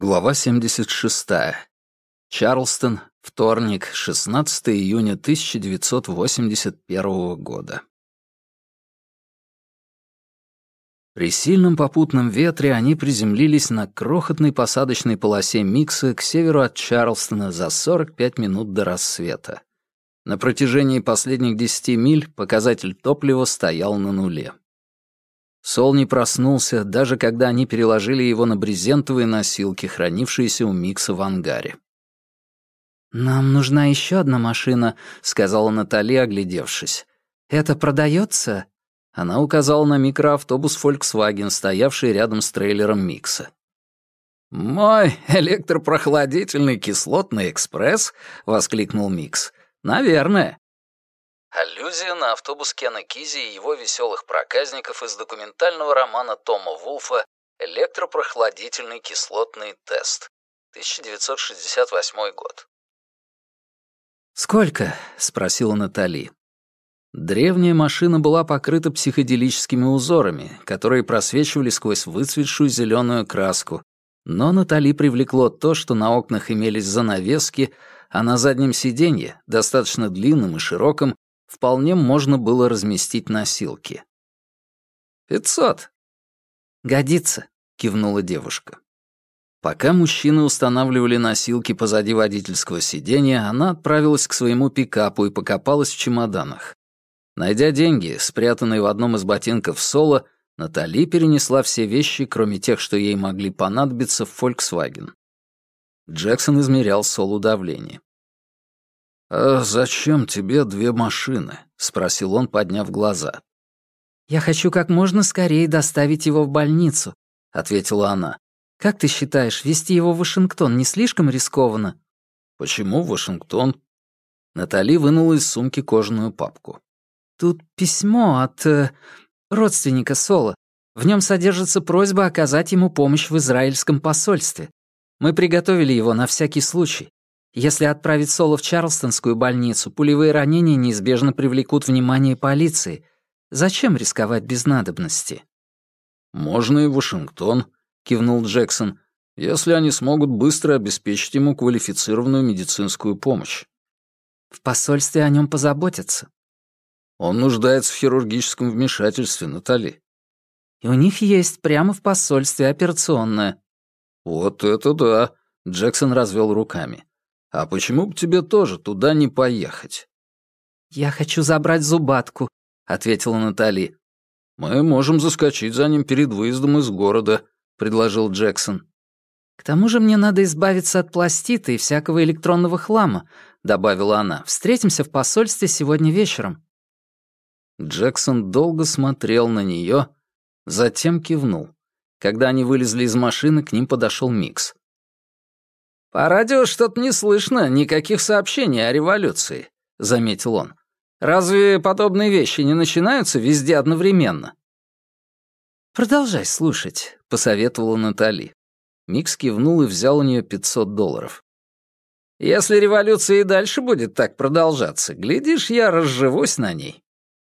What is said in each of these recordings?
Глава 76. Чарлстон, вторник, 16 июня 1981 года. При сильном попутном ветре они приземлились на крохотной посадочной полосе Микса к северу от Чарлстона за 45 минут до рассвета. На протяжении последних 10 миль показатель топлива стоял на нуле. Сол не проснулся, даже когда они переложили его на брезентовые носилки, хранившиеся у Микса в ангаре. «Нам нужна еще одна машина», — сказала Натали, оглядевшись. «Это продается?» Она указала на микроавтобус Volkswagen, стоявший рядом с трейлером Микса. «Мой электропрохладительный кислотный экспресс?» — воскликнул Микс. «Наверное». Аллюзия на автобус Кена Кизи и его веселых проказников из документального романа Тома Вулфа «Электропрохладительный кислотный тест», 1968 год. «Сколько?» — спросила Натали. Древняя машина была покрыта психоделическими узорами, которые просвечивали сквозь выцветшую зеленую краску, но Натали привлекло то, что на окнах имелись занавески, а на заднем сиденье, достаточно длинном и широком, вполне можно было разместить носилки. «Пятьсот». «Годится», — кивнула девушка. Пока мужчины устанавливали носилки позади водительского сиденья, она отправилась к своему пикапу и покопалась в чемоданах. Найдя деньги, спрятанные в одном из ботинков Соло, Натали перенесла все вещи, кроме тех, что ей могли понадобиться, в Volkswagen. Джексон измерял Солу давление. «А зачем тебе две машины?» — спросил он, подняв глаза. «Я хочу как можно скорее доставить его в больницу», — ответила она. «Как ты считаешь, везти его в Вашингтон не слишком рискованно?» «Почему Вашингтон?» Натали вынула из сумки кожаную папку. Тут письмо от э, родственника Соло. В нем содержится просьба оказать ему помощь в израильском посольстве. Мы приготовили его на всякий случай. Если отправить Соло в Чарлстонскую больницу, пулевые ранения неизбежно привлекут внимание полиции. Зачем рисковать без надобности? «Можно и Вашингтон», — кивнул Джексон, «если они смогут быстро обеспечить ему квалифицированную медицинскую помощь». «В посольстве о нем позаботятся. Он нуждается в хирургическом вмешательстве, Натали. И у них есть прямо в посольстве операционная. Вот это да, Джексон развел руками. А почему бы тебе тоже туда не поехать? Я хочу забрать зубатку, ответила Натали. Мы можем заскочить за ним перед выездом из города, предложил Джексон. К тому же мне надо избавиться от пластита и всякого электронного хлама, добавила она. Встретимся в посольстве сегодня вечером. Джексон долго смотрел на нее, затем кивнул. Когда они вылезли из машины, к ним подошел Микс. «По радио что-то не слышно, никаких сообщений о революции», — заметил он. «Разве подобные вещи не начинаются везде одновременно?» «Продолжай слушать», — посоветовала Натали. Микс кивнул и взял у нее 500 долларов. «Если революция и дальше будет так продолжаться, глядишь, я разживусь на ней.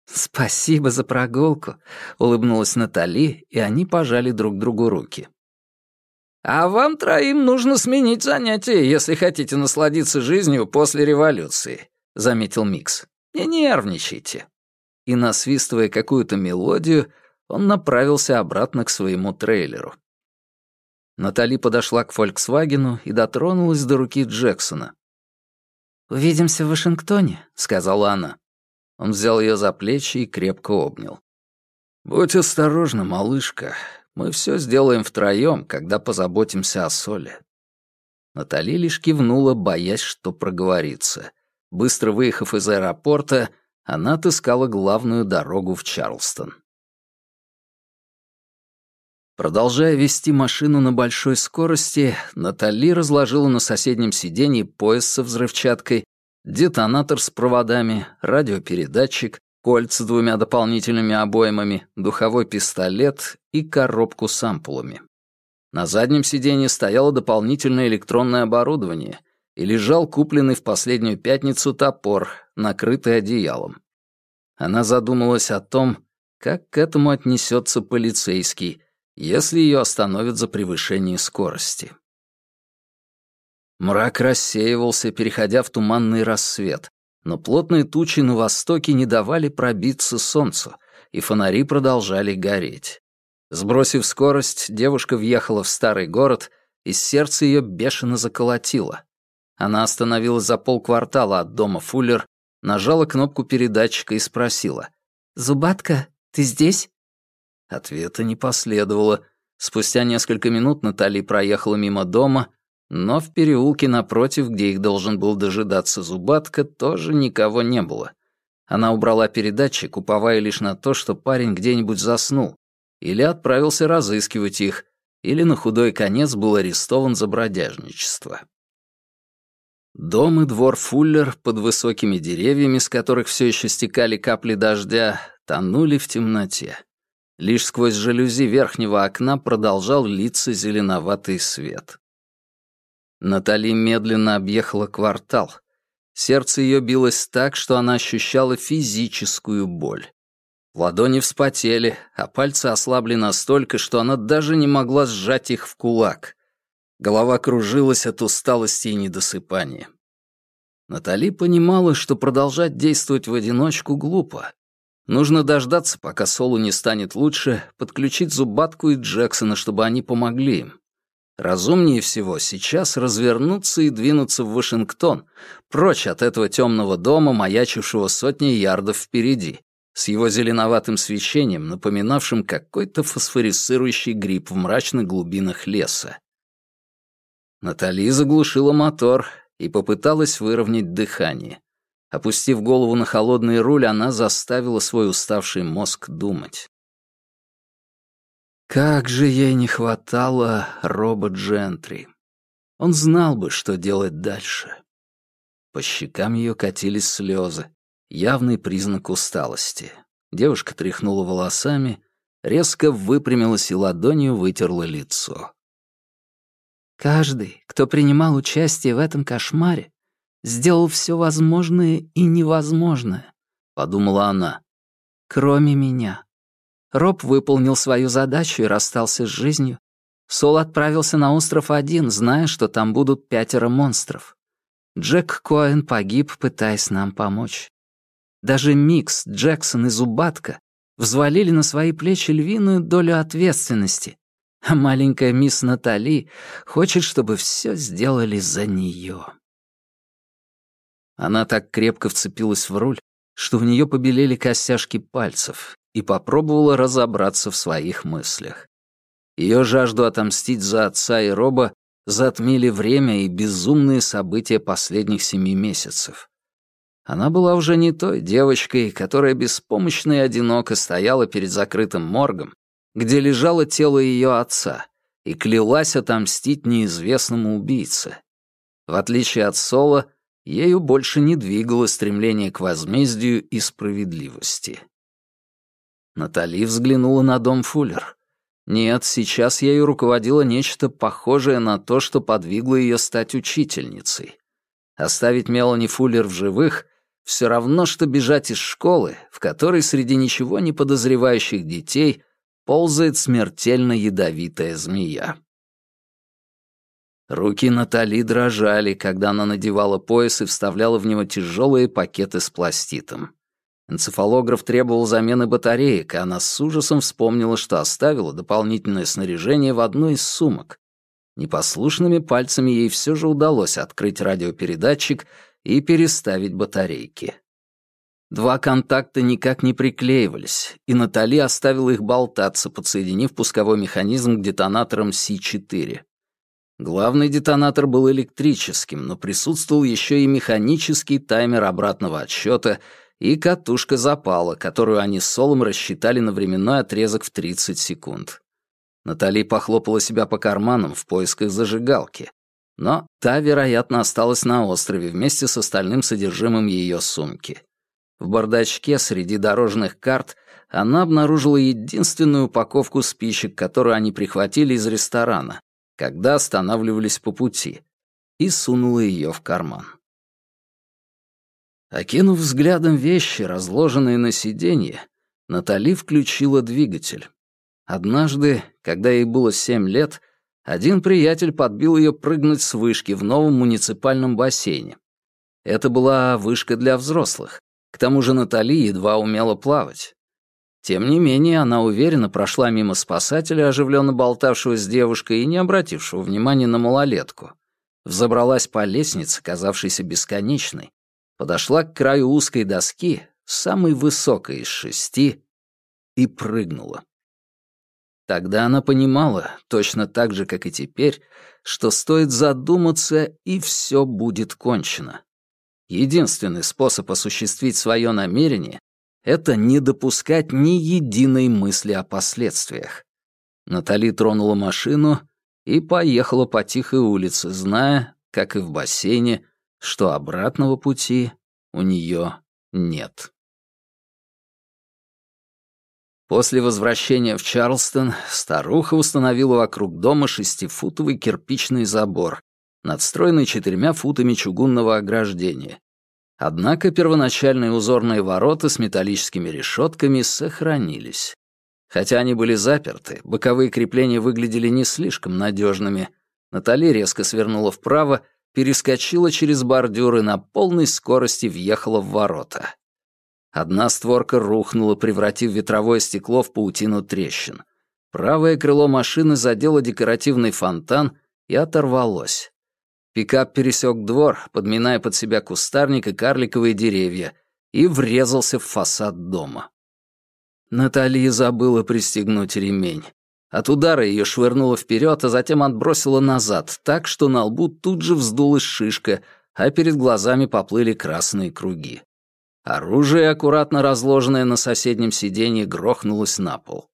«Спасибо за прогулку», — улыбнулась Натали, и они пожали друг другу руки. «А вам троим нужно сменить занятие, если хотите насладиться жизнью после революции», — заметил Микс. «Не нервничайте». И, насвистывая какую-то мелодию, он направился обратно к своему трейлеру. Натали подошла к «Фольксвагену» и дотронулась до руки Джексона. «Увидимся в Вашингтоне», — сказала она. Он взял ее за плечи и крепко обнял. «Будь осторожна, малышка. Мы все сделаем втроем, когда позаботимся о Соле». Натали лишь кивнула, боясь, что проговорится. Быстро выехав из аэропорта, она отыскала главную дорогу в Чарлстон. Продолжая вести машину на большой скорости, Натали разложила на соседнем сиденье пояс со взрывчаткой детонатор с проводами, радиопередатчик, кольца с двумя дополнительными обоймами, духовой пистолет и коробку с ампулами. На заднем сиденье стояло дополнительное электронное оборудование и лежал купленный в последнюю пятницу топор, накрытый одеялом. Она задумалась о том, как к этому отнесется полицейский, если ее остановят за превышение скорости. Мрак рассеивался, переходя в туманный рассвет, но плотные тучи на востоке не давали пробиться солнцу, и фонари продолжали гореть. Сбросив скорость, девушка въехала в старый город, и сердце ее бешено заколотило. Она остановилась за полквартала от дома Фуллер, нажала кнопку передатчика и спросила. «Зубатка, ты здесь?» Ответа не последовало. Спустя несколько минут Натали проехала мимо дома, но в переулке напротив, где их должен был дожидаться Зубатка, тоже никого не было. Она убрала передатчик, уповая лишь на то, что парень где-нибудь заснул, или отправился разыскивать их, или на худой конец был арестован за бродяжничество. Дом и двор Фуллер под высокими деревьями, с которых все еще стекали капли дождя, тонули в темноте. Лишь сквозь жалюзи верхнего окна продолжал литься зеленоватый свет. Натали медленно объехала квартал. Сердце ее билось так, что она ощущала физическую боль. Ладони вспотели, а пальцы ослабли настолько, что она даже не могла сжать их в кулак. Голова кружилась от усталости и недосыпания. Натали понимала, что продолжать действовать в одиночку глупо. Нужно дождаться, пока Солу не станет лучше, подключить Зубатку и Джексона, чтобы они помогли им. Разумнее всего сейчас развернуться и двинуться в Вашингтон, прочь от этого темного дома, маячившего сотни ярдов впереди, с его зеленоватым свечением, напоминавшим какой-то фосфорисцирующий гриб в мрачных глубинах леса. Натали заглушила мотор и попыталась выровнять дыхание. Опустив голову на холодный руль, она заставила свой уставший мозг думать. Как же ей не хватало Роба Джентри. Он знал бы, что делать дальше. По щекам ее катились слезы, явный признак усталости. Девушка тряхнула волосами, резко выпрямилась и ладонью вытерла лицо. Каждый, кто принимал участие в этом кошмаре, сделал все возможное и невозможное, подумала она. Кроме меня. Роб выполнил свою задачу и расстался с жизнью. Сол отправился на остров один, зная, что там будут пятеро монстров. Джек Коэн погиб, пытаясь нам помочь. Даже Микс, Джексон и Зубатка взвалили на свои плечи львиную долю ответственности, а маленькая мисс Натали хочет, чтобы все сделали за нее. Она так крепко вцепилась в руль, что у нее побелели костяшки пальцев, и попробовала разобраться в своих мыслях. Ее жажду отомстить за отца и Роба затмили время и безумные события последних семи месяцев. Она была уже не той девочкой, которая беспомощно и одиноко стояла перед закрытым моргом где лежало тело ее отца, и клялась отомстить неизвестному убийце. В отличие от Соло, ею больше не двигало стремление к возмездию и справедливости. Натали взглянула на дом Фуллер. Нет, сейчас ею руководило нечто похожее на то, что подвигло ее стать учительницей. Оставить Мелани Фуллер в живых — все равно, что бежать из школы, в которой среди ничего не подозревающих детей ползает смертельно ядовитая змея. Руки Натали дрожали, когда она надевала пояс и вставляла в него тяжелые пакеты с пластитом. Энцефалограф требовал замены батареек, и она с ужасом вспомнила, что оставила дополнительное снаряжение в одной из сумок. Непослушными пальцами ей все же удалось открыть радиопередатчик и переставить батарейки. Два контакта никак не приклеивались, и Натали оставила их болтаться, подсоединив пусковой механизм к детонаторам С4. Главный детонатор был электрическим, но присутствовал еще и механический таймер обратного отсчета и катушка запала, которую они с Солом рассчитали на временной отрезок в 30 секунд. Натали похлопала себя по карманам в поисках зажигалки, но та, вероятно, осталась на острове вместе с остальным содержимым ее сумки. В бардачке среди дорожных карт она обнаружила единственную упаковку спичек, которую они прихватили из ресторана, когда останавливались по пути, и сунула ее в карман. Окинув взглядом вещи, разложенные на сиденье, Натали включила двигатель. Однажды, когда ей было семь лет, один приятель подбил ее прыгнуть с вышки в новом муниципальном бассейне. Это была вышка для взрослых. К тому же Натали едва умела плавать. Тем не менее, она уверенно прошла мимо спасателя, оживленно болтавшего с девушкой и не обратившего внимания на малолетку. Взобралась по лестнице, казавшейся бесконечной, подошла к краю узкой доски, самой высокой из шести, и прыгнула. Тогда она понимала, точно так же, как и теперь, что стоит задуматься, и все будет кончено. Единственный способ осуществить свое намерение — это не допускать ни единой мысли о последствиях. Натали тронула машину и поехала по тихой улице, зная, как и в бассейне, что обратного пути у нее нет. После возвращения в Чарлстон старуха установила вокруг дома шестифутовый кирпичный забор, надстроенный четырьмя футами чугунного ограждения. Однако первоначальные узорные ворота с металлическими решетками сохранились. Хотя они были заперты, боковые крепления выглядели не слишком надежными. Натали резко свернула вправо, перескочила через бордюр и на полной скорости въехала в ворота. Одна створка рухнула, превратив ветровое стекло в паутину трещин. Правое крыло машины задело декоративный фонтан и оторвалось. Пикап пересек двор, подминая под себя кустарник и карликовые деревья, и врезался в фасад дома. Наталья забыла пристегнуть ремень. От удара ее швырнуло вперед, а затем отбросило назад, так что на лбу тут же вздулась шишка, а перед глазами поплыли красные круги. Оружие, аккуратно разложенное на соседнем сиденье, грохнулось на пол.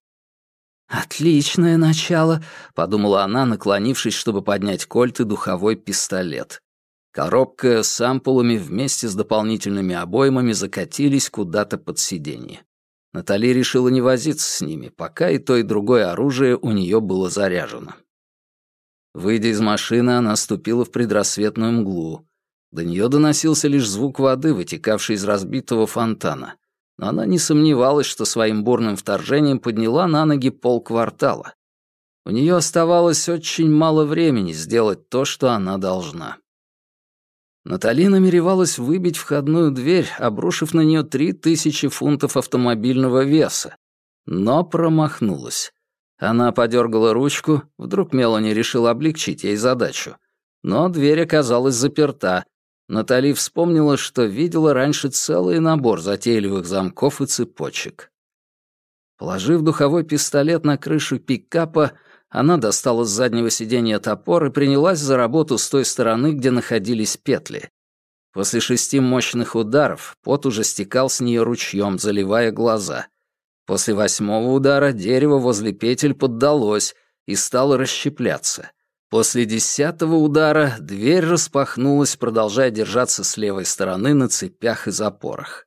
«Отличное начало», — подумала она, наклонившись, чтобы поднять кольт и духовой пистолет. Коробка с ампулами вместе с дополнительными обоймами закатились куда-то под сиденье. Натали решила не возиться с ними, пока и то, и другое оружие у нее было заряжено. Выйдя из машины, она ступила в предрассветную мглу. До нее доносился лишь звук воды, вытекавшей из разбитого фонтана. Но она не сомневалась, что своим бурным вторжением подняла на ноги полквартала. У нее оставалось очень мало времени сделать то, что она должна. Натали намеревалась выбить входную дверь, обрушив на нее три тысячи фунтов автомобильного веса, но промахнулась. Она подергала ручку, вдруг Мелани решила облегчить ей задачу. Но дверь оказалась заперта, Натали вспомнила, что видела раньше целый набор затейливых замков и цепочек. Положив духовой пистолет на крышу пикапа, она достала с заднего сиденья топор и принялась за работу с той стороны, где находились петли. После шести мощных ударов пот уже стекал с нее ручьем, заливая глаза. После восьмого удара дерево возле петель поддалось и стало расщепляться. После десятого удара дверь распахнулась, продолжая держаться с левой стороны на цепях и запорах.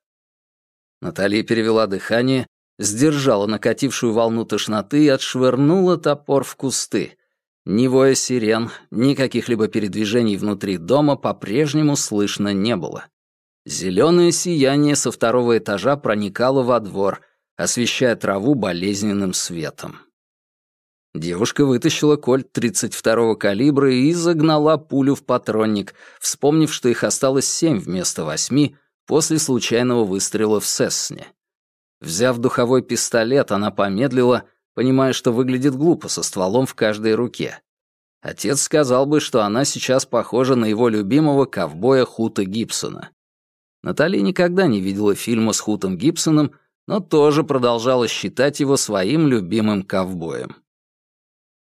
Наталья перевела дыхание, сдержала накатившую волну тошноты и отшвырнула топор в кусты. Ни воя сирен, ни каких-либо передвижений внутри дома по-прежнему слышно не было. Зеленое сияние со второго этажа проникало во двор, освещая траву болезненным светом. Девушка вытащила кольт 32-го калибра и загнала пулю в патронник, вспомнив, что их осталось семь вместо восьми после случайного выстрела в Сесне. Взяв духовой пистолет, она помедлила, понимая, что выглядит глупо со стволом в каждой руке. Отец сказал бы, что она сейчас похожа на его любимого ковбоя Хута Гибсона. Натали никогда не видела фильма с Хутом Гибсоном, но тоже продолжала считать его своим любимым ковбоем.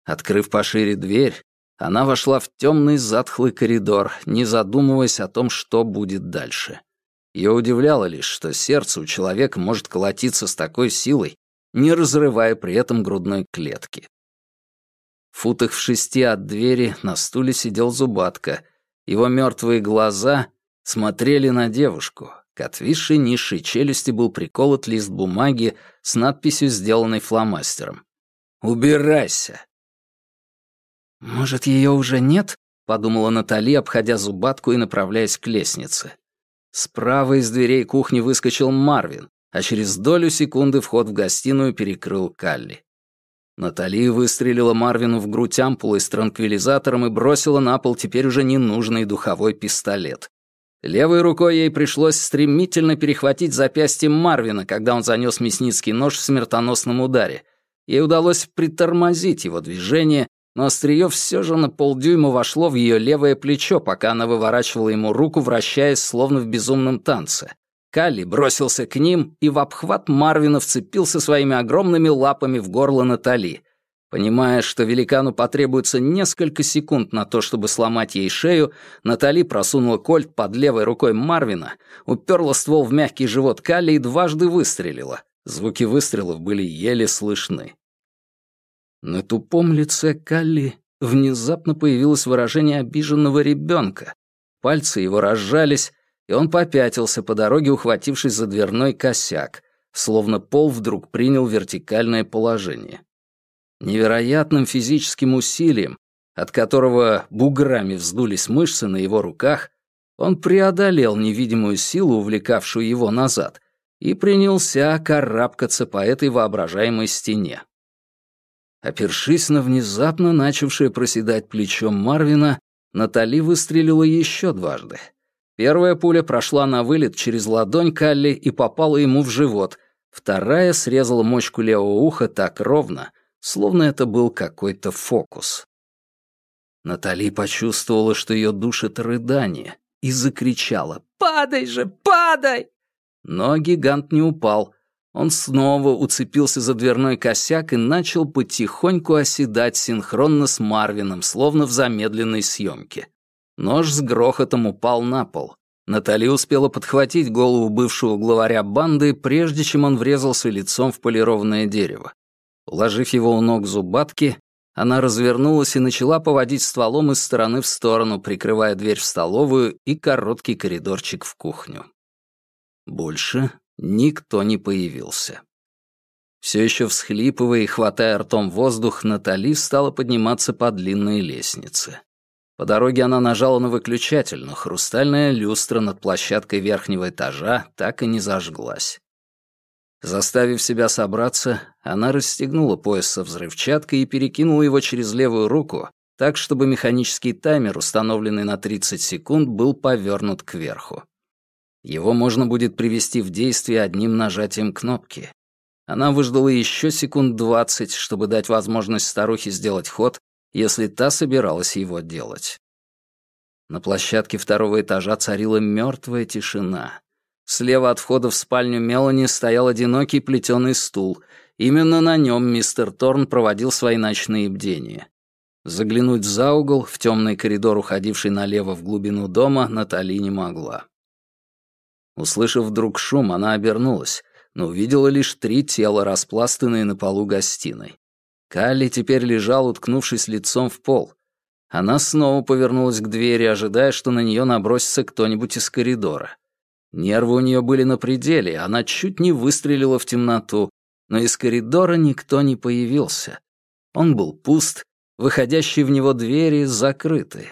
Открыв пошире дверь, она вошла в темный затхлый коридор, не задумываясь о том, что будет дальше. Ее удивляло лишь, что сердце у человека может колотиться с такой силой, не разрывая при этом грудной клетки. В футах в шести от двери на стуле сидел Зубатка. Его мертвые глаза смотрели на девушку. К отвисшей низшей челюсти был приколот лист бумаги с надписью, сделанной фломастером. «Убирайся!» «Может, ее уже нет?» — подумала Натали, обходя зубатку и направляясь к лестнице. Справа из дверей кухни выскочил Марвин, а через долю секунды вход в гостиную перекрыл Калли. Натали выстрелила Марвину в грудь ампулой с транквилизатором и бросила на пол теперь уже ненужный духовой пистолет. Левой рукой ей пришлось стремительно перехватить запястье Марвина, когда он занес мясницкий нож в смертоносном ударе. Ей удалось притормозить его движение, но острие все же на полдюйма вошло в ее левое плечо, пока она выворачивала ему руку, вращаясь, словно в безумном танце. Калли бросился к ним и в обхват Марвина вцепился своими огромными лапами в горло Натали. Понимая, что великану потребуется несколько секунд на то, чтобы сломать ей шею, Натали просунула кольт под левой рукой Марвина, уперла ствол в мягкий живот Калли и дважды выстрелила. Звуки выстрелов были еле слышны. На тупом лице Калли внезапно появилось выражение обиженного ребенка. Пальцы его разжались, и он попятился по дороге, ухватившись за дверной косяк, словно пол вдруг принял вертикальное положение. Невероятным физическим усилием, от которого буграми вздулись мышцы на его руках, он преодолел невидимую силу, увлекавшую его назад, и принялся карабкаться по этой воображаемой стене. Опершись на внезапно начавшее проседать плечо Марвина, Натали выстрелила еще дважды. Первая пуля прошла на вылет через ладонь Калли и попала ему в живот, вторая срезала мочку левого уха так ровно, словно это был какой-то фокус. Натали почувствовала, что ее душит рыдание, и закричала «Падай же, падай!» Но гигант не упал, он снова уцепился за дверной косяк и начал потихоньку оседать синхронно с Марвином, словно в замедленной съемке. Нож с грохотом упал на пол. Натали успела подхватить голову бывшего главаря банды, прежде чем он врезался лицом в полированное дерево. Уложив его у ног зубатки, она развернулась и начала поводить стволом из стороны в сторону, прикрывая дверь в столовую и короткий коридорчик в кухню. Больше Никто не появился. Все еще всхлипывая и хватая ртом воздух, Натали стала подниматься по длинной лестнице. По дороге она нажала на выключатель, но хрустальная люстра над площадкой верхнего этажа так и не зажглась. Заставив себя собраться, она расстегнула пояс со взрывчаткой и перекинула его через левую руку, так, чтобы механический таймер, установленный на 30 секунд, был повернут кверху. Его можно будет привести в действие одним нажатием кнопки. Она выждала еще секунд двадцать, чтобы дать возможность старухе сделать ход, если та собиралась его делать. На площадке второго этажа царила мертвая тишина. Слева от входа в спальню Мелани стоял одинокий плетеный стул. Именно на нем мистер Торн проводил свои ночные бдения. Заглянуть за угол, в темный коридор, уходивший налево в глубину дома, Натали не могла. Услышав вдруг шум, она обернулась, но увидела лишь три тела, распластанные на полу гостиной. Калли теперь лежал, уткнувшись лицом в пол. Она снова повернулась к двери, ожидая, что на нее набросится кто-нибудь из коридора. Нервы у нее были на пределе, она чуть не выстрелила в темноту, но из коридора никто не появился. Он был пуст, выходящие в него двери закрыты.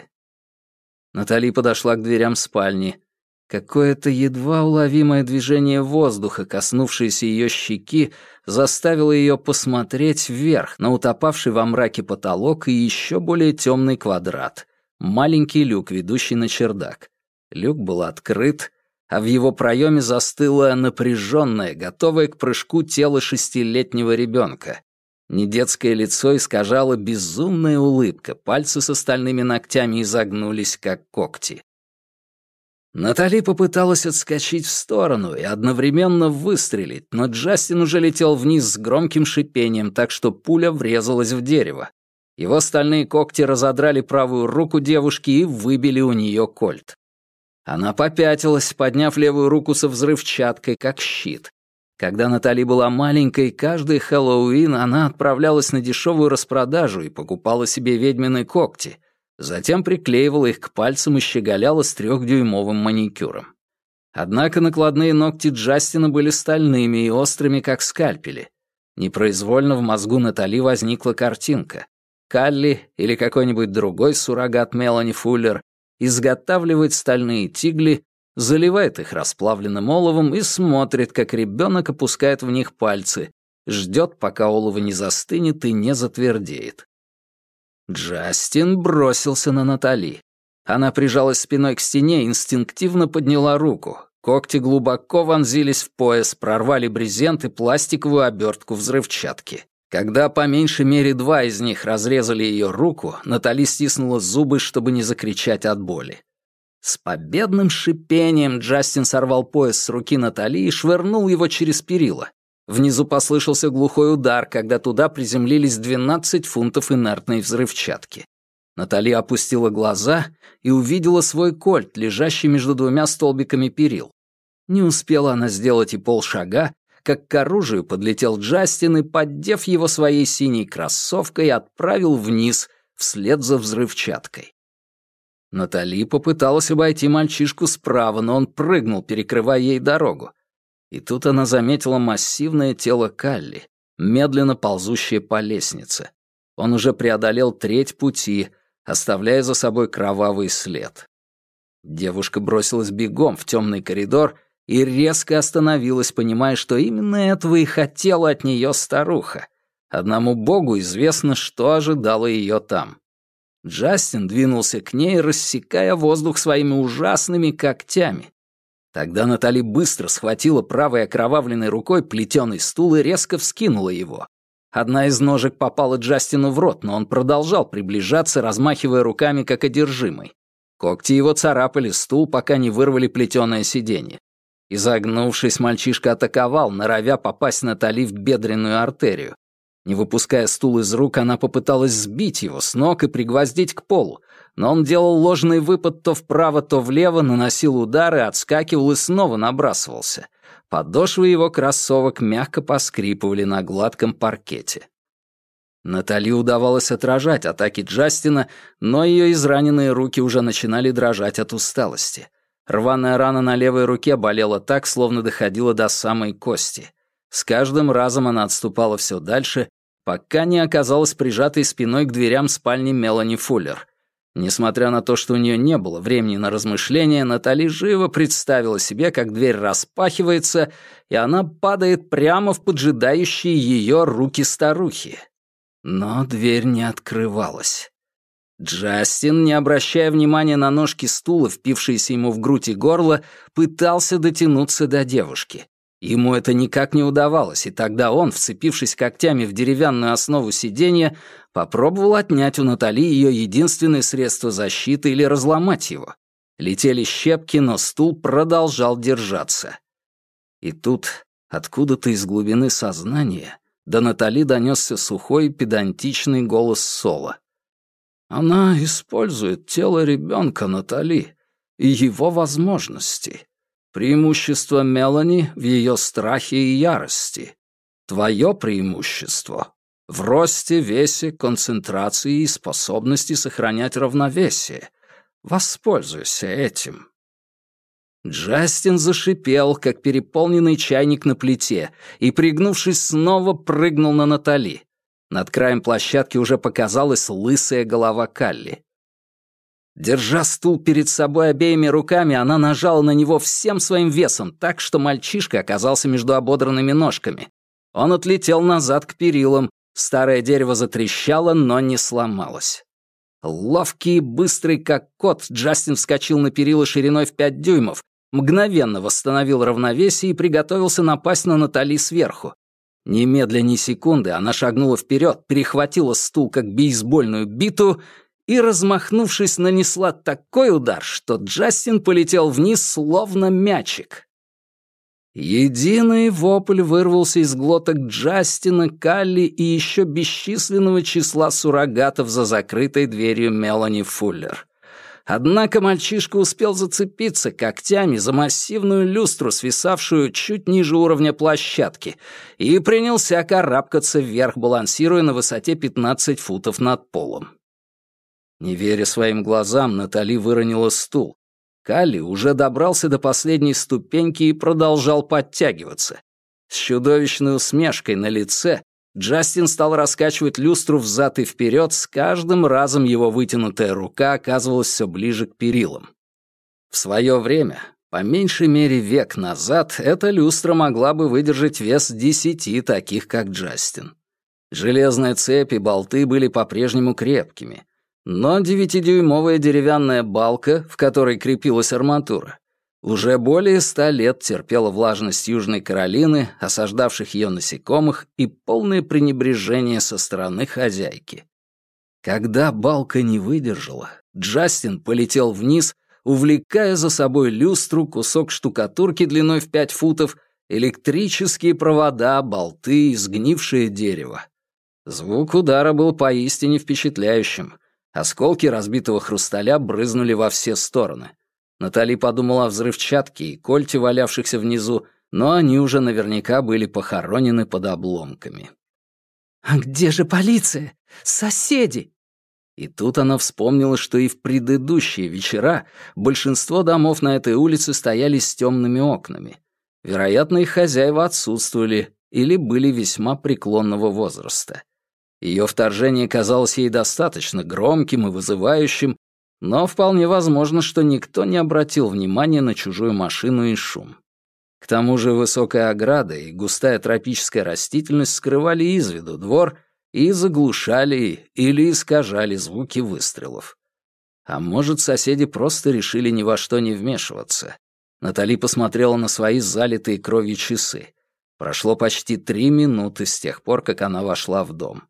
Натали подошла к дверям спальни. Какое-то едва уловимое движение воздуха, коснувшееся ее щеки, заставило ее посмотреть вверх на утопавший во мраке потолок и еще более темный квадрат. Маленький люк, ведущий на чердак. Люк был открыт, а в его проеме застыло напряженное, готовое к прыжку тело шестилетнего ребенка. Недетское лицо искажало безумная улыбка, пальцы с остальными ногтями изогнулись, как когти. Натали попыталась отскочить в сторону и одновременно выстрелить, но Джастин уже летел вниз с громким шипением, так что пуля врезалась в дерево. Его стальные когти разодрали правую руку девушки и выбили у нее кольт. Она попятилась, подняв левую руку со взрывчаткой, как щит. Когда Натали была маленькой, каждый Хэллоуин она отправлялась на дешевую распродажу и покупала себе ведьмины когти — Затем приклеивала их к пальцам и щеголяла с трехдюймовым маникюром. Однако накладные ногти Джастина были стальными и острыми, как скальпели. Непроизвольно в мозгу Натали возникла картинка. Калли или какой-нибудь другой суррогат Мелани Фуллер изготавливает стальные тигли, заливает их расплавленным оловом и смотрит, как ребенок опускает в них пальцы, ждет, пока олово не застынет и не затвердеет. Джастин бросился на Натали. Она прижалась спиной к стене и инстинктивно подняла руку. Когти глубоко вонзились в пояс, прорвали брезент и пластиковую обертку взрывчатки. Когда по меньшей мере два из них разрезали ее руку, Натали стиснула зубы, чтобы не закричать от боли. С победным шипением Джастин сорвал пояс с руки Натали и швырнул его через перила. Внизу послышался глухой удар, когда туда приземлились 12 фунтов инертной взрывчатки. Натали опустила глаза и увидела свой кольт, лежащий между двумя столбиками перил. Не успела она сделать и полшага, как к оружию подлетел Джастин и, поддев его своей синей кроссовкой, отправил вниз вслед за взрывчаткой. Натали попыталась обойти мальчишку справа, но он прыгнул, перекрывая ей дорогу. И тут она заметила массивное тело Калли, медленно ползущее по лестнице. Он уже преодолел треть пути, оставляя за собой кровавый след. Девушка бросилась бегом в темный коридор и резко остановилась, понимая, что именно этого и хотела от нее старуха. Одному богу известно, что ожидало ее там. Джастин двинулся к ней, рассекая воздух своими ужасными когтями. Тогда Натали быстро схватила правой окровавленной рукой плетеный стул и резко вскинула его. Одна из ножек попала Джастину в рот, но он продолжал приближаться, размахивая руками как одержимый. Когти его царапали стул, пока не вырвали плетеное сиденье. Изогнувшись, мальчишка атаковал, норовя попасть Натали в бедренную артерию. Не выпуская стул из рук, она попыталась сбить его с ног и пригвоздить к полу, но он делал ложный выпад то вправо, то влево, наносил удары, отскакивал и снова набрасывался. Подошвы его кроссовок мягко поскрипывали на гладком паркете. Натали удавалось отражать атаки Джастина, но ее израненные руки уже начинали дрожать от усталости. Рваная рана на левой руке болела так, словно доходила до самой кости. С каждым разом она отступала все дальше, пока не оказалась прижатой спиной к дверям спальни Мелани Фуллер. Несмотря на то, что у нее не было времени на размышления, Натали живо представила себе, как дверь распахивается, и она падает прямо в поджидающие ее руки старухи. Но дверь не открывалась. Джастин, не обращая внимания на ножки стула, впившиеся ему в грудь и горло, пытался дотянуться до девушки. Ему это никак не удавалось, и тогда он, вцепившись когтями в деревянную основу сиденья, попробовал отнять у Натали ее единственное средство защиты или разломать его. Летели щепки, но стул продолжал держаться. И тут, откуда-то из глубины сознания, до Натали донесся сухой педантичный голос Соло. Она использует тело ребенка Натали и его возможности. Преимущество Мелани в ее страхе и ярости. Твое преимущество в росте, весе, концентрации и способности сохранять равновесие. Воспользуйся этим. Джастин зашипел, как переполненный чайник на плите, и, пригнувшись, снова прыгнул на Натали. Над краем площадки уже показалась лысая голова Калли. Держа стул перед собой обеими руками, она нажала на него всем своим весом, так что мальчишка оказался между ободранными ножками. Он отлетел назад к перилам, старое дерево затрещало, но не сломалось. Ловкий и быстрый, как кот, Джастин вскочил на перила шириной в пять дюймов, мгновенно восстановил равновесие и приготовился напасть на Натали сверху. Немедля ни секунды она шагнула вперед, перехватила стул как бейсбольную биту и, размахнувшись, нанесла такой удар, что Джастин полетел вниз, словно мячик. Единый вопль вырвался из глоток Джастина, Калли и еще бесчисленного числа суррогатов за закрытой дверью Мелани Фуллер. Однако мальчишка успел зацепиться когтями за массивную люстру, свисавшую чуть ниже уровня площадки, и принялся карабкаться вверх, балансируя на высоте 15 футов над полом. Не веря своим глазам, Натали выронила стул. Калли уже добрался до последней ступеньки и продолжал подтягиваться. С чудовищной усмешкой на лице Джастин стал раскачивать люстру взад и вперед, с каждым разом его вытянутая рука оказывалась все ближе к перилам. В свое время, По меньшей мере век назад эта люстра могла бы выдержать вес десяти таких, как Джастин. Железная цепь и болты были по-прежнему крепкими, но девятидюймовая деревянная балка, в которой крепилась арматура, уже более ста лет терпела влажность Южной Каролины, осаждавших ее насекомых и полное пренебрежение со стороны хозяйки. Когда балка не выдержала, Джастин полетел вниз увлекая за собой люстру, кусок штукатурки длиной в пять футов, электрические провода, болты и сгнившее дерево. Звук удара был поистине впечатляющим. Осколки разбитого хрусталя брызнули во все стороны. Натали подумала о взрывчатке и кольте, валявшихся внизу, но они уже наверняка были похоронены под обломками. «А где же полиция? Соседи!» И тут она вспомнила, что и в предыдущие вечера большинство домов на этой улице стояли с темными окнами. Вероятно, их хозяева отсутствовали или были весьма преклонного возраста. Ее вторжение казалось ей достаточно громким и вызывающим, но вполне возможно, что никто не обратил внимания на чужую машину и шум. К тому же высокая ограда и густая тропическая растительность скрывали из виду двор и заглушали или искажали звуки выстрелов. А может, соседи просто решили ни во что не вмешиваться. Натали посмотрела на свои залитые кровью часы. Прошло почти три минуты с тех пор, как она вошла в дом.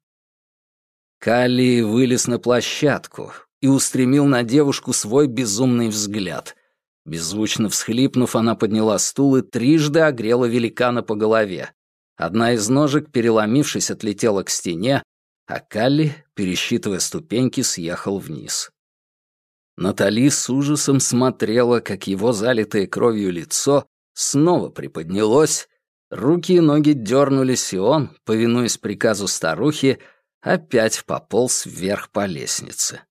Калли вылез на площадку и устремил на девушку свой безумный взгляд. Беззвучно всхлипнув, она подняла стул и трижды огрела великана по голове. Одна из ножек, переломившись, отлетела к стене, а Калли, пересчитывая ступеньки, съехал вниз. Натали с ужасом смотрела, как его залитое кровью лицо снова приподнялось, руки и ноги дернулись, и он, повинуясь приказу старухи, опять пополз вверх по лестнице.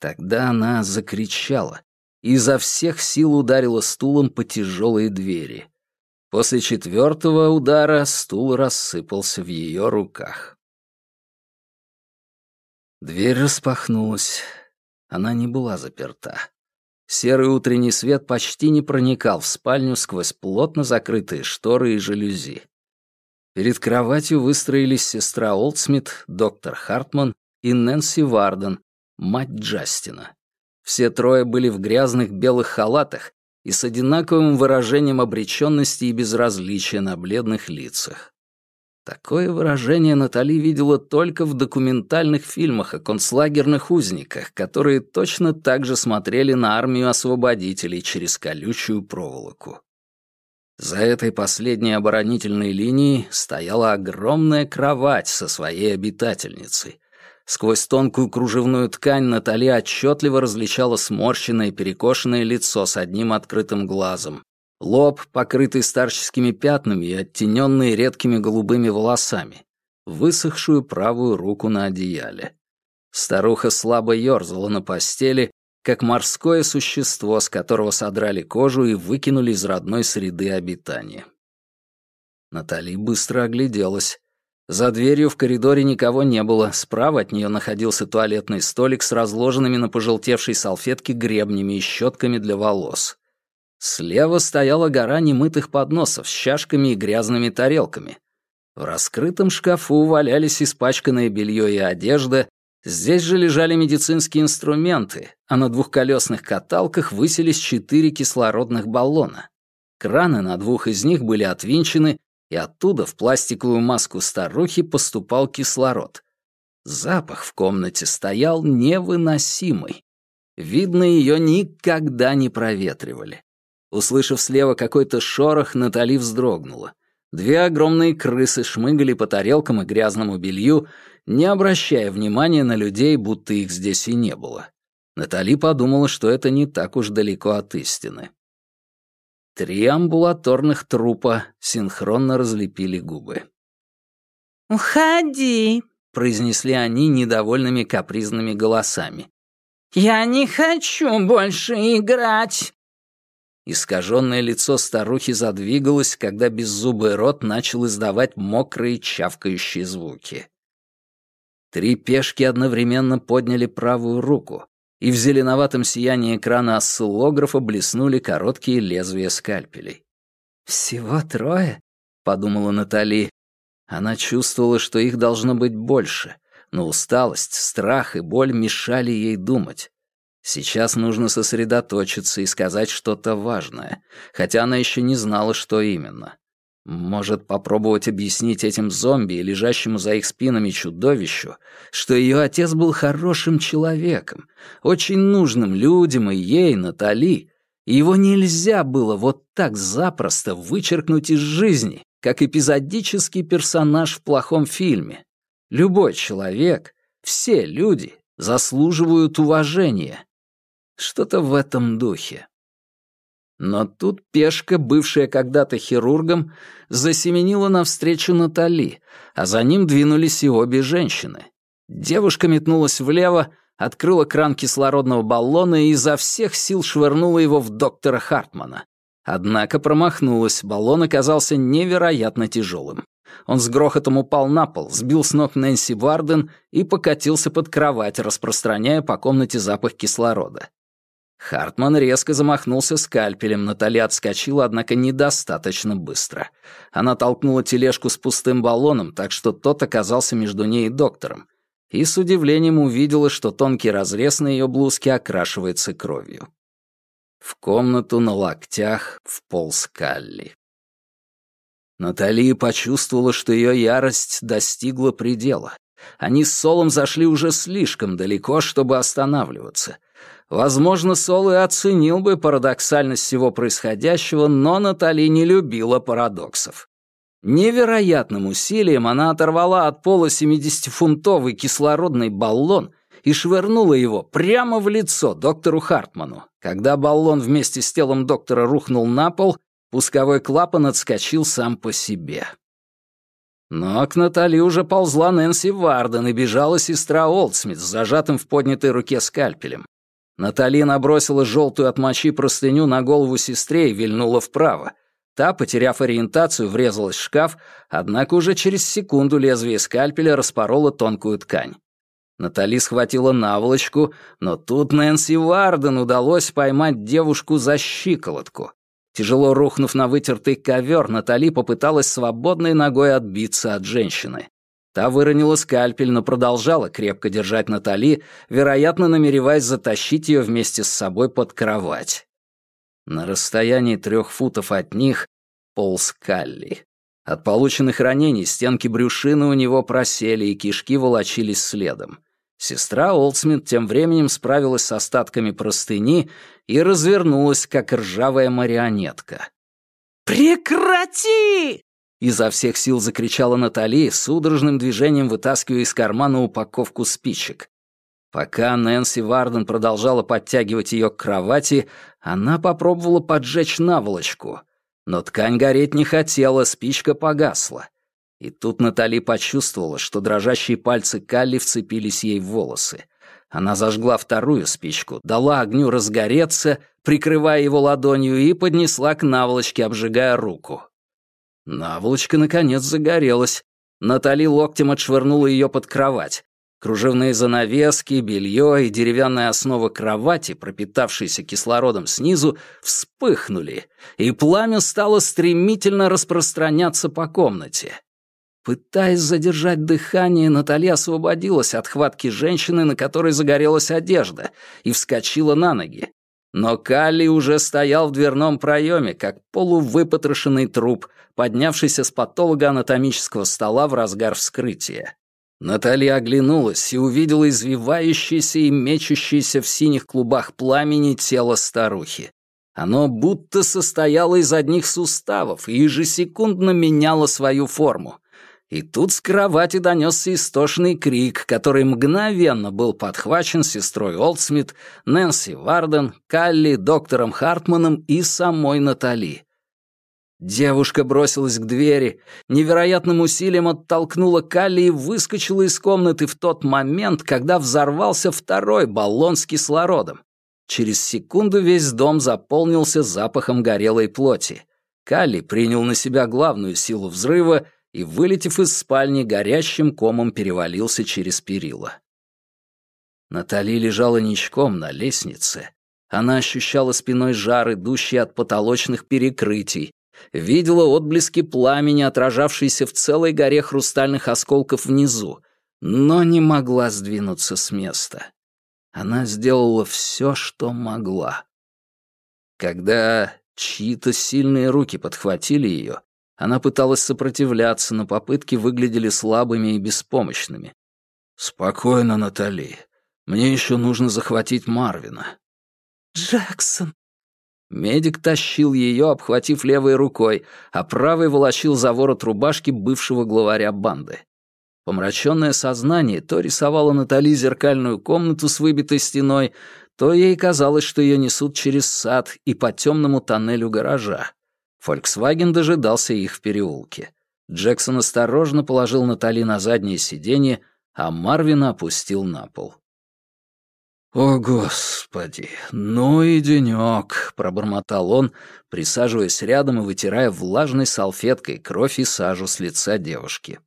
Тогда она закричала и изо всех сил ударила стулом по тяжелой двери. После четвертого удара стул рассыпался в ее руках. Дверь распахнулась. Она не была заперта. Серый утренний свет почти не проникал в спальню сквозь плотно закрытые шторы и жалюзи. Перед кроватью выстроились сестра Олдсмит, доктор Хартман и Нэнси Варден, мать Джастина. Все трое были в грязных белых халатах и с одинаковым выражением обреченности и безразличия на бледных лицах. Такое выражение Натали видела только в документальных фильмах о концлагерных узниках, которые точно так же смотрели на армию освободителей через колючую проволоку. За этой последней оборонительной линией стояла огромная кровать со своей обитательницей, Сквозь тонкую кружевную ткань Натали отчетливо различала сморщенное перекошенное лицо с одним открытым глазом. Лоб, покрытый старческими пятнами и оттененный редкими голубыми волосами. Высохшую правую руку на одеяле. Старуха слабо ёрзала на постели, как морское существо, с которого содрали кожу и выкинули из родной среды обитания. Натали быстро огляделась. За дверью в коридоре никого не было, справа от нее находился туалетный столик с разложенными на пожелтевшей салфетке гребнями и щетками для волос. Слева стояла гора немытых подносов с чашками и грязными тарелками. В раскрытом шкафу валялись испачканное белье и одежда, здесь же лежали медицинские инструменты, а на двухколесных каталках высились четыре кислородных баллона. Краны на двух из них были отвинчены, и оттуда в пластиковую маску старухи поступал кислород. Запах в комнате стоял невыносимый. Видно, ее никогда не проветривали. Услышав слева какой-то шорох, Натали вздрогнула. Две огромные крысы шмыгали по тарелкам и грязному белью, не обращая внимания на людей, будто их здесь и не было. Натали подумала, что это не так уж далеко от истины. Три амбулаторных трупа синхронно разлепили губы. «Уходи», — произнесли они недовольными капризными голосами. «Я не хочу больше играть». Искаженное лицо старухи задвигалось, когда беззубый рот начал издавать мокрые чавкающие звуки. Три пешки одновременно подняли правую руку, и в зеленоватом сиянии экрана осциллографа блеснули короткие лезвия скальпелей. «Всего трое?» — подумала Натали. Она чувствовала, что их должно быть больше, но усталость, страх и боль мешали ей думать. Сейчас нужно сосредоточиться и сказать что-то важное, хотя она еще не знала, что именно. Может попробовать объяснить этим зомби и лежащему за их спинами чудовищу, что ее отец был хорошим человеком, очень нужным людям и ей, Натали, его нельзя было вот так запросто вычеркнуть из жизни, как эпизодический персонаж в плохом фильме. Любой человек, все люди заслуживают уважения. Что-то в этом духе. Но тут пешка, бывшая когда-то хирургом, засеменила навстречу Натали, а за ним двинулись и обе женщины. Девушка метнулась влево, открыла кран кислородного баллона и изо всех сил швырнула его в доктора Хартмана. Однако промахнулась, баллон оказался невероятно тяжелым. Он с грохотом упал на пол, сбил с ног Нэнси Варден и покатился под кровать, распространяя по комнате запах кислорода. Хартман резко замахнулся скальпелем, Натали отскочила, однако недостаточно быстро. Она толкнула тележку с пустым баллоном, так что тот оказался между ней и доктором, и с удивлением увидела, что тонкий разрез на ее блузке окрашивается кровью. В комнату на локтях вполз Калли. Натали почувствовала, что ее ярость достигла предела. Они с Солом зашли уже слишком далеко, чтобы останавливаться — Возможно, Сол и оценил бы парадоксальность всего происходящего, но Натали не любила парадоксов. Невероятным усилием она оторвала от пола 70-фунтовый кислородный баллон и швырнула его прямо в лицо доктору Хартману. Когда баллон вместе с телом доктора рухнул на пол, пусковой клапан отскочил сам по себе. Но к Натали уже ползла Нэнси Варден и бежала сестра Олдсмит с зажатым в поднятой руке скальпелем. Натали набросила желтую от мочи простыню на голову сестре и вильнула вправо. Та, потеряв ориентацию, врезалась в шкаф, однако уже через секунду лезвие скальпеля распороло тонкую ткань. Натали схватила наволочку, но тут Нэнси Варден удалось поймать девушку за щиколотку. Тяжело рухнув на вытертый ковер, Натали попыталась свободной ногой отбиться от женщины. Та выронила скальпель, но продолжала крепко держать Натали, вероятно, намереваясь затащить ее вместе с собой под кровать. На расстоянии трех футов от них полз Калли. От полученных ранений стенки брюшины у него просели, и кишки волочились следом. Сестра Олдсмит тем временем справилась с остатками простыни и развернулась, как ржавая марионетка. «Прекрати!» Изо всех сил закричала Натали, судорожным движением вытаскивая из кармана упаковку спичек. Пока Нэнси Варден продолжала подтягивать ее к кровати, она попробовала поджечь наволочку. Но ткань гореть не хотела, спичка погасла. И тут Натали почувствовала, что дрожащие пальцы Калли вцепились ей в волосы. Она зажгла вторую спичку, дала огню разгореться, прикрывая его ладонью, и поднесла к наволочке, обжигая руку. Наволочка, наконец, загорелась. Натали локтем отшвырнула ее под кровать. Кружевные занавески, белье и деревянная основа кровати, пропитавшиеся кислородом снизу, вспыхнули, и пламя стало стремительно распространяться по комнате. Пытаясь задержать дыхание, Натали освободилась от хватки женщины, на которой загорелась одежда, и вскочила на ноги. Но Калли уже стоял в дверном проеме, как полувыпотрошенный труп, поднявшийся с патологоанатомического стола в разгар вскрытия. Наталья оглянулась и увидела извивающееся и мечущееся в синих клубах пламени тело старухи. Оно будто состояло из одних суставов и ежесекундно меняло свою форму. И тут с кровати донесся истошный крик, который мгновенно был подхвачен сестрой Олдсмит, Нэнси Варден, Калли, доктором Хартманом и самой Натали. Девушка бросилась к двери, невероятным усилием оттолкнула Калли и выскочила из комнаты в тот момент, когда взорвался второй баллон с кислородом. Через секунду весь дом заполнился запахом горелой плоти. Калли принял на себя главную силу взрыва — и, вылетев из спальни, горящим комом перевалился через перила. Натали лежала ничком на лестнице. Она ощущала спиной жар, идущий от потолочных перекрытий, видела отблески пламени, отражавшиеся в целой горе хрустальных осколков внизу, но не могла сдвинуться с места. Она сделала все, что могла. Когда чьи-то сильные руки подхватили ее, она пыталась сопротивляться, но попытки выглядели слабыми и беспомощными. «Спокойно, Натали. Мне еще нужно захватить Марвина». «Джексон!» Медик тащил ее, обхватив левой рукой, а правой волочил за ворот рубашки бывшего главаря банды. Помраченное сознание то рисовало Натали зеркальную комнату с выбитой стеной, то ей казалось, что ее несут через сад и по темному тоннелю гаража. Фольксваген дожидался их в переулке. Джексон осторожно положил Натали на заднее сиденье, а Марвина опустил на пол. «О, Господи, ну и денёк!» — пробормотал он, присаживаясь рядом и вытирая влажной салфеткой кровь и сажу с лица девушки.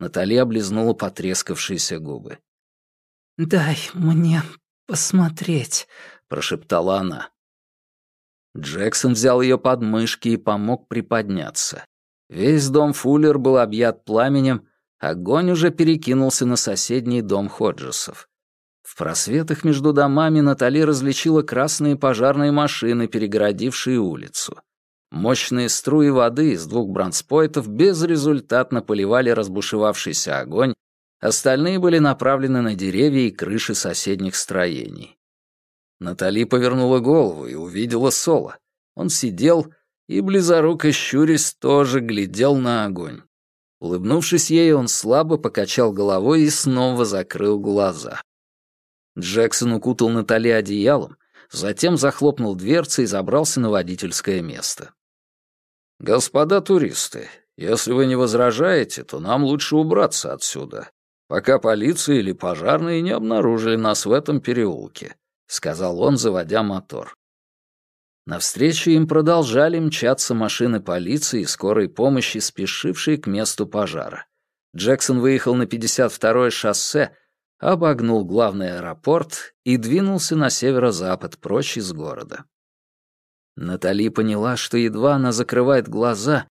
Натали облизнула потрескавшиеся губы. «Дай мне посмотреть», — прошептала она. Джексон взял ее под мышки и помог приподняться. Весь дом Фуллер был объят пламенем, огонь уже перекинулся на соседний дом Ходжесов. В просветах между домами Натали различила красные пожарные машины, перегородившие улицу. Мощные струи воды из двух бронспойтов безрезультатно поливали разбушевавшийся огонь, остальные были направлены на деревья и крыши соседних строений. Натали повернула голову и увидела Соло. Он сидел и, близоруко щурясь, тоже глядел на огонь. Улыбнувшись ей, он слабо покачал головой и снова закрыл глаза. Джексон укутал Натали одеялом, затем захлопнул дверцы и забрался на водительское место. «Господа туристы, если вы не возражаете, то нам лучше убраться отсюда, пока полиция или пожарные не обнаружили нас в этом переулке», — сказал он, заводя мотор. Навстречу им продолжали мчаться машины полиции и скорой помощи, спешившие к месту пожара. Джексон выехал на 52-е шоссе, обогнул главный аэропорт и двинулся на северо-запад, прочь из города. Натали поняла, что едва она закрывает глаза,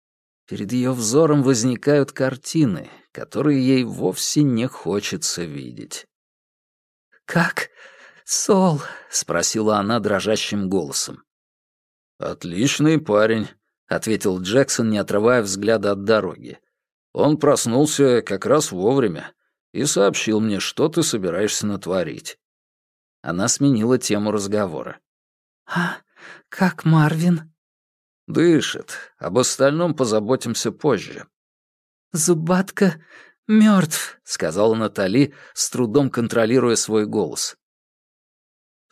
перед ее взором возникают картины, которые ей вовсе не хочется видеть. «Как Сол?» — спросила она дрожащим голосом. «Отличный парень», — ответил Джексон, не отрывая взгляда от дороги. «Он проснулся как раз вовремя и сообщил мне, что ты собираешься натворить». Она сменила тему разговора. «А как Марвин?» «Дышит. Об остальном позаботимся позже». «Зубатка мертв», — сказала Натали, с трудом контролируя свой голос.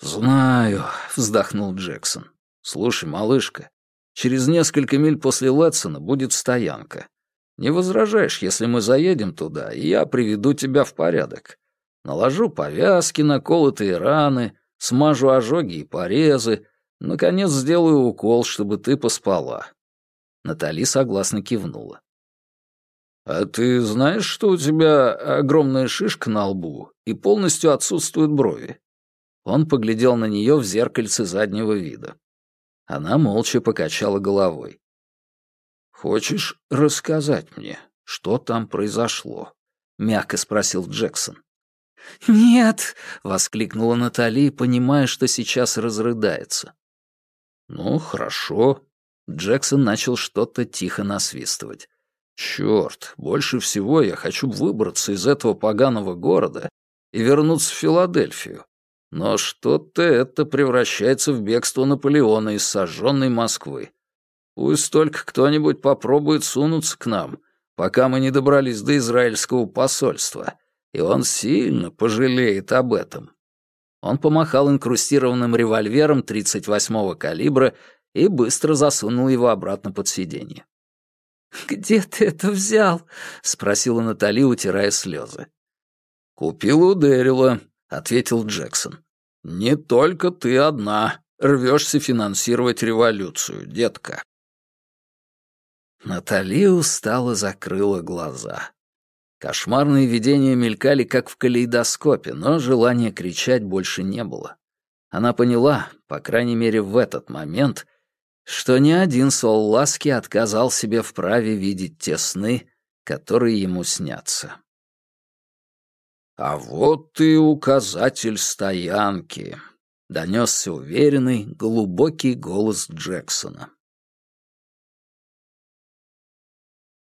«Знаю», — вздохнул Джексон. «Слушай, малышка, через несколько миль после Летсона будет стоянка. Не возражаешь, если мы заедем туда, и я приведу тебя в порядок. Наложу повязки на колотые раны, смажу ожоги и порезы, наконец сделаю укол, чтобы ты поспала». Натали согласно кивнула. «А ты знаешь, что у тебя огромная шишка на лбу и полностью отсутствуют брови?» Он поглядел на нее в зеркальце заднего вида. Она молча покачала головой. «Хочешь рассказать мне, что там произошло?» — мягко спросил Джексон. «Нет!» — воскликнула Натали, понимая, что сейчас разрыдается. «Ну, хорошо». Джексон начал что-то тихо насвистывать. «Чёрт, больше всего я хочу выбраться из этого поганого города и вернуться в Филадельфию. Но что-то это превращается в бегство Наполеона из сожженной Москвы. Пусть только кто-нибудь попробует сунуться к нам, пока мы не добрались до израильского посольства, и он сильно пожалеет об этом. Он помахал инкрустированным револьвером 38-го калибра и быстро засунул его обратно под сиденье. «Где ты это взял?» — спросила Натали, утирая слезы. «Купил у Дэрила», — ответил Джексон. «Не только ты одна рвешься финансировать революцию, детка». Натали устало закрыла глаза. Кошмарные видения мелькали, как в калейдоскопе, но желания кричать больше не было. Она поняла, по крайней мере в этот момент, что ни один Сол Ласки отказал себе в праве видеть те сны, которые ему снятся. «А вот и указатель стоянки», — донесся уверенный, глубокий голос Джексона.